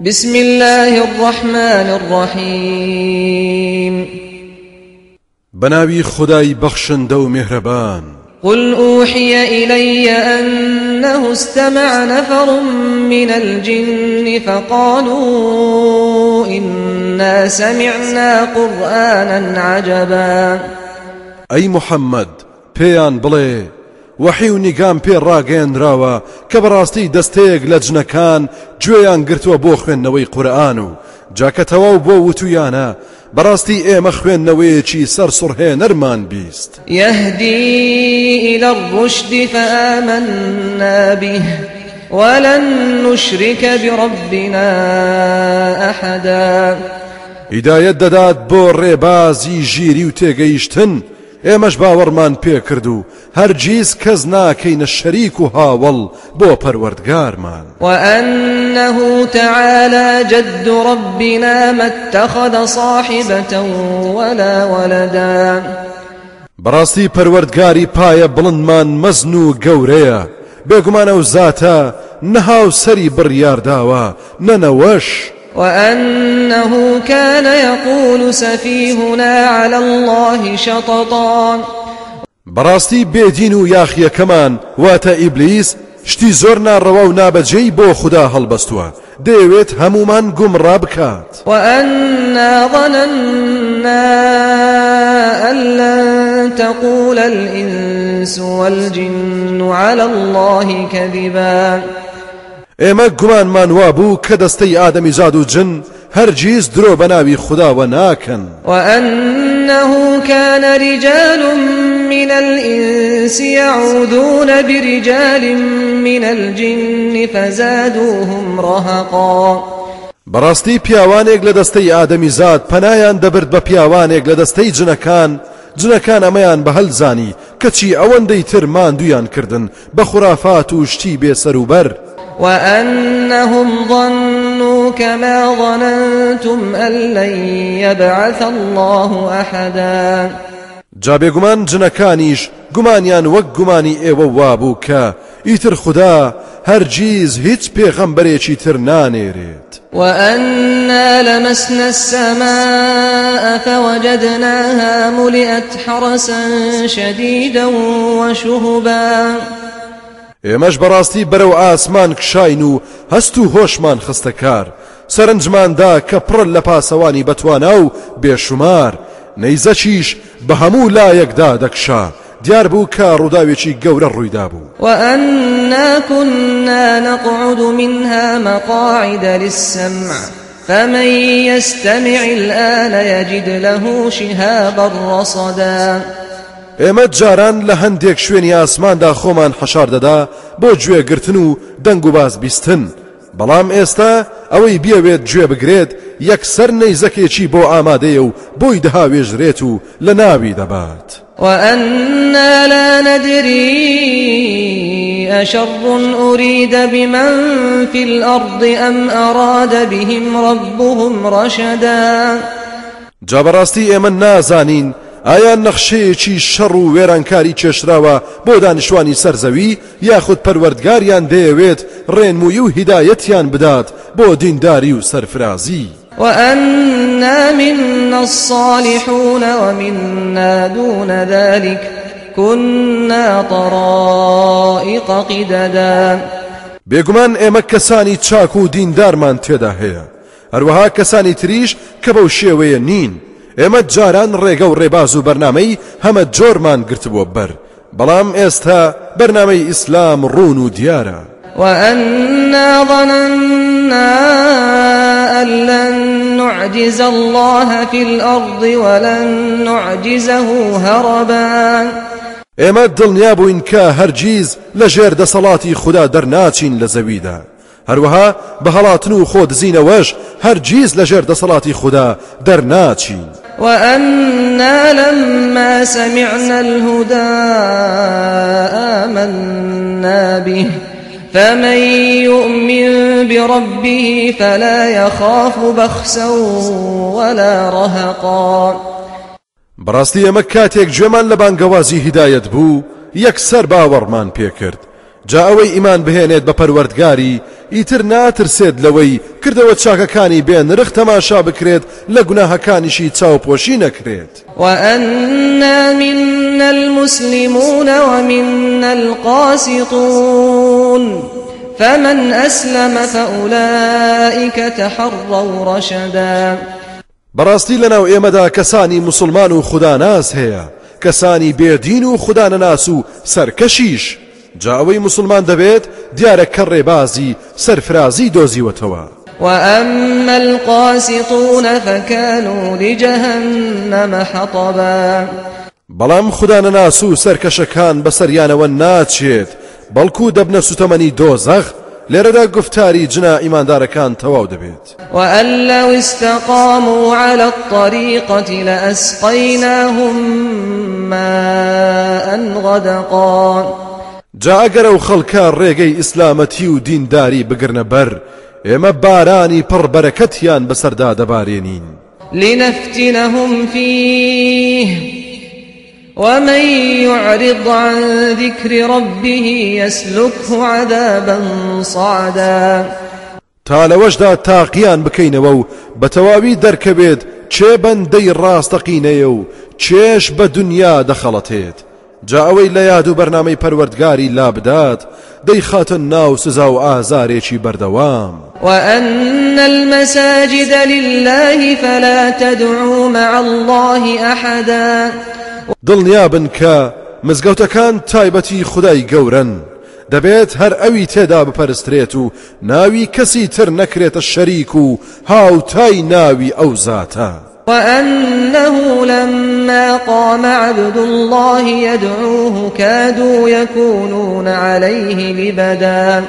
بسم الله الرحمن الرحيم بەناوی خودای بەخشندە و میهرەبان قل أوحي إلي أنه استمع نفر من الجن فقالوا إنا سمعنا قرآنا عجبا ئەی محمد پێیان بڵێ وەحی و نیگام پێ ڕاگەیەنراوە کە بەڕاستی دەستەیەک لە جنەکان گوێیان گرتووە بۆ خوێندنەوەی قورآن و. جاکەتەواو بۆ وتویانە بەڕاستی ئێمە خوێندنەوەیەکی سەر سڕهێنەرمان بیست. يهدي إلى الرشد فآمنا به ولن نشرك بربنا أحدا. هیدایەت دەدات بۆ ڕێبازی ژیری و تێگەیشتن ئێمەش باوەڕمان پێ کرد و هەرگیز کەس ناکەینە شەریک و هاوڵ بۆ پەروەردگارمان. وأنه تعالى جد ربنا ما اتخذ صاحبة ولا ولدا. بەڕاستی پەروەردگاری پایە بڵندمان مەزن و گەورەیە. بێگومانە و زاتە نەهاو سەری بڕیارداوە نەنەوەش وأنه كان يقول سفيهنا على الله شططا. بەڕاستی بێدین و یاخیەکەمان واتە ئیبلیس شتی زۆر ناڕەوە و نابەجێی بۆ خوددا هەڵبەستووە. دەیەوێت هەمومان گومڕا بکات. وأنا ظننا أن لن تقول الإنس والجن على الله كذبا. ئێمە گومانمان وابوو کە دەستەی ئادەمی زاد و جن هەرگیز درۆ بە ناوی خودداوە ناکەن وأنه كان رجال من الإنس يعوذون برجال من الجن فزادوهم رهقا. بەڕاستی پیاوانێک لە دەستەی ئادەمی زاد پەنایان دەبرد بە پیاوانێک لە دەستەی جنەکان. جنەکان ئەمەیان بەهەلزانی کەچی ئەوەندەی تر ماندویان کردن بە خوڕافات و شتی بێسەر و بەر. وأنهم ظنوا كما ظننتم أن لن يبعث الله أحدا. جا بێگومان جنەکانیش گومانیان وەک گومانی ئێوە وابوو کە ئیتر خوددا هەرگیز هیچ پێغەمبەرێکی تر نانێرێت. وأنا لمسنا السماء فوجدناها ملئت حرسا شديدا وشهبا. ئێمەش بەڕاستی بەرەو ئاسمان کشاین و هەست و هۆشمان خستە کار سەرنجماندا کە پڕ لە پاسەوانی بەتوانە و بێشمار نەیزەچیش بە هەموو لایەکدا دەکشا دیار بوو کە ڕووداوێکی گەورە ڕوویدا بوو وأنا كنا نقعد منها مقاعد للسمع. فمن يستمع الآن يجد له شهابا رصدا. ئێمە جاران لە هەندێک شوێنی ئاسماندا خۆمان حەشار دەدا بۆ گوێگرتن و دەنگ و باز بیستن. بەڵام ئێستا ئەوەی بیاوێت گوێ بگرێت یەکسەر نەیزەکێکی بۆ ئامادەیە و بۆی دەهاوێژرێت و لە ناوی دەبات. وأنا لا ندري أشر أريد بمن في الأرض أم أراد بهم ربهم رشدا. جابەڕاستی ئێمە نازانین ئایا نەخشەیەکی شەڕ و وێرانکاری کێشراوە بۆ دانیشتوانی سەرزەوی یاخود پەروەردگاریان دەیەوێت ڕێنمووی و هیدایەتیان بدات بۆ دینداری و سەرفرازی؟ وأنا منا الصالحون ومنا دون ذلك كنا طرائق قددا. بێگومان ئێمە کەسانی چاک و دیندارمان تێدا هەیە. هەروەها کەسانی تریش کە بەو شێوەیە نین. ئێمە جاران ڕێگە و ڕێباز و بەرنمەی هەمە جۆرمان گرتبووە بەر بەڵام ئێستا بەرنمەی ئیسلام ڕوون و دیارە وأنا ظننا أن لن نعجز الله في الأرض ولن نعجزه هربا. ئێمە دڵنیا بووین کە هەرگیز لە ژێر دەسەڵاتی خوددا دەرناچین لە زەویدا هەروەها بە هەڵاتن و خۆ دزینەوەش هەرگیز لە ژێر دەسەڵاتی خوددا دەرناچین. وأنا لما سمعنا الهدى آمنا به فمن يؤمن بربه فلا يخاف بخسا ولا رهقا. بەڕاستی ئێمە کاتێک گوێمان لە بانگەوازی هیدایەت بوو یەکسەر باوەڕمان پێکرد جا ئەوەی ئیمان بهێنێت بە پەروەردگاری ئیتر ناترسێت لەوەی کردەوە چاکەکانی بێن رخ تەماشا بکرێت لە گوناهەکانیشی چاوپۆشی نەکرێت. وأنا منا المسلمون ومنا القاسطون فمن أسلم فأولئك تحروا رشدا. بەڕاستی لەناو ئێمەدا کەسانی مسلمان و خوداناس هەیە. کەسانی بێدین و خوددانەناس و سەرکەشیش. جاوەی مسلمان دەبێت دیارە کە ڕێبازی سەرفرازی دۆزیوەتەوە. وأما القاسطون فكانوا لجهنم حطبا. بەڵام خوددانەناس و سەرکەشەکان بەسەریانەوە ناچێت بەڵکو دەبنە سوتەمەنی دۆزەخ لێرەدا گفتاری جنا ئیماندارەکان تەواو دەبێت. وأن لو استقاموا على الطريقة لأسقيناهم ماء غدقا. جا ئەگەرە و خەڵکە ڕێگەی ئیسلامەتی و دینداری بگرنە بەر ئێمە بارانی پڕبەرەکەتیان بەسەردا دەبارێنین. لنفتنهم فيه ومن يعرض عن ذكر ربه يسلكه عذابا صعدا. تا لەوەشدا تاقییان بکەینەوە و بە تەواوی دەرکەبێت چێ بەندەی ڕاستەقینەیە و چێش بە دنیا دەخەڵەتێت. جا ئەوەی لە یاد و بەرنامەی پەروەردگاری لابدات دەی خاتە ناو سزا و ئازارێکی بەردەوام وأن المساجد لله فلا تدعوا مع الله أحدا. دڵنیابن کە مزگەوتەکان تایبەتی خدای گەورن. دەبێت هەر ئەوی تێدا بپەرسترێت و ناوی کەسی تر نەکرێتە شەریک و هاوتای ناوی ئەو زاتە. وأنه لما قام عبد الله يدعوه كادوا يكونون عليه لبدا.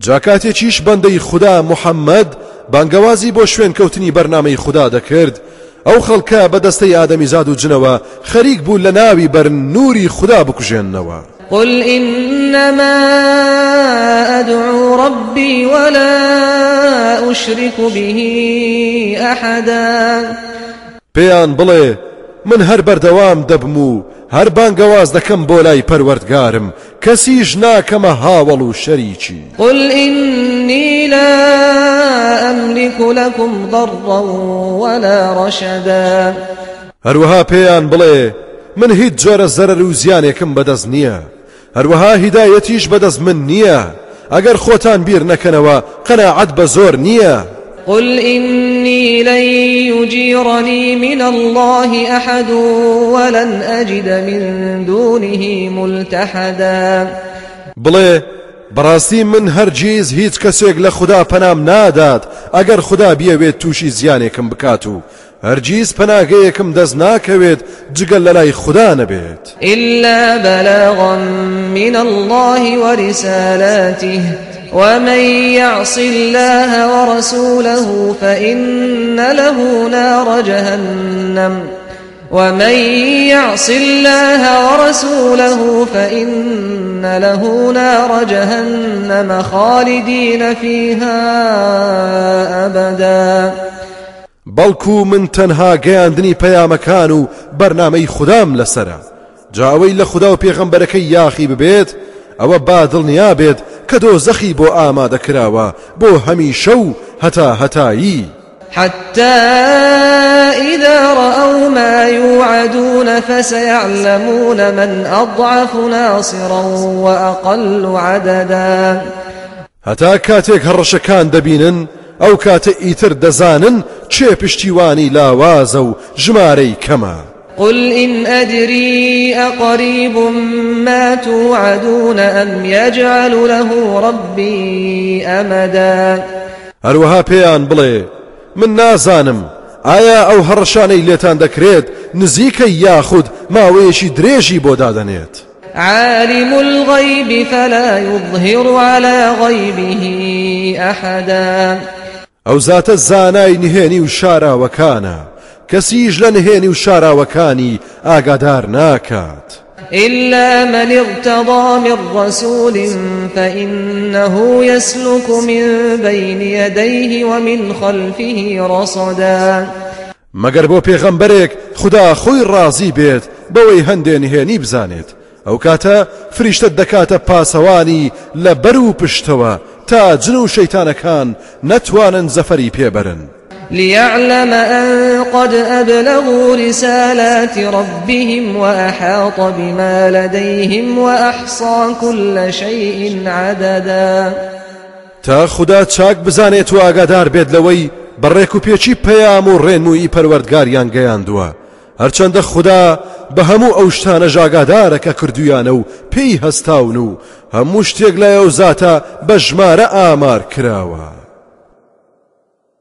جاکاتێکیش بەندەی خوددا محەممەد بانگەوازی بۆ شوێن کەوتنی بەرنمەی خوددا دەکرد. ئەو خەڵکە بەدەستەی ئادەمی زاد و جنەوە خەریک بوو لە ناوی بەرن نوری خوددا بکوژێننەوە. قل إنما أدعو ربي ولا أشرك به أحدا. پێیان بڵێ من هەر بەردەوام دەبم و هەر بانگەواز دەکەم بۆ لای پەروەردگارم کەسیش ناکەمە هاوڵ و شەریکی. قل إني لا أملك لكم ضرا ولا رشدا. هەروەها پێیان بڵێ من هیچ جۆرە زەرەر و زیانێکم بەدەست نییە. هەروەها هیدایەتیش بەدەست من نییە. ئەگەر خۆتان بیر نەکەنەوە قەنەعەت بە زۆر نییە. قل إني لن يجيرني من الله أحد ولن أجد من دونه ملتحدا. بڵێ بەڕاستی من هەرگیز هیچ کەسێک لە خوددا پەنام نادات ئەگەر خوددا بیەوێت تووشی زیانێکم بکات و هەرگیز پەناگەیەکم دەست ناکەوێت جگەل لە لای خوددا نەبێت. إلا بلاغا من الله ورسالاته. ومن يعص الله ورسوله فإن له نار جهنم. ومن يعص الله ورسوله فإن له نار جهنم خالدين فيها أبداً. بەڵکو من تەنها گەیاندنی پەیامەکان و بەرنمەی خوددام لەسرە. جاوەی لە خوددا و پێغەمبەرەکەی یاخی ببێت ئەوە بادڵنیا بێت کە دۆ زەخی بۆ ئامادەکراوە بۆ هەمیشە و هەتا هەتایی حتى إذا رأوا ما يوعدون فسيعلمون من أضعف ناصرا وأقل عددا. هەتا کاتێک هەڕەشەکان دەبینن ئەو کاتە ئیتر دەزانن چێ پشتیوانی لاوازە و ژمارەی کەمە قل إن أدري أقريب ما توعدون أم يجعل له ربي أمدا. هەروەها پێیان بڵێ من نازانم ئایا ئەو هەڕشانەی لێتان دەکرێت نزیکە یاخود ماوەیەشی درێژی بۆ دادەنێت عالم الغيب فلا يظهر على غيبه أحدا. ئەو زاتە زانای نهێنی و شاراوەکانە کەسیش لە نهێنی و شاراوەکانی ئاگادار ناکات إلا من ارتضى من رسول فإنه يسلك من بين يديه ومن خلفه رصدا. مەگەر بۆ پێغەمبەرێک خدا خۆی ڕازی بێت بەوەی هەندێ نهێنی بزانێت. ئەو کاتە فریشتە دەکاتە پاسەوانی لە بەر و پشتەوە تا جن و شەیتانەکان نەتوانن زەفەری پێبەرن ليعلم أن قد أبلغوا رسالات ربهم وأحاط بما لديهم وأحصى كل شيء عددا تا خدا چاک بزانێت و ئاگادار بێت لەوەی بەڕێک و پێچی پەیام و ڕێنمووی پەروەردگاریان گەیاندووە هەرچەندە خدا بە هەموو ئەو شتانە ژاگادارە کە کردویانە و پێی هەستاون و هەموو شتێک لایە.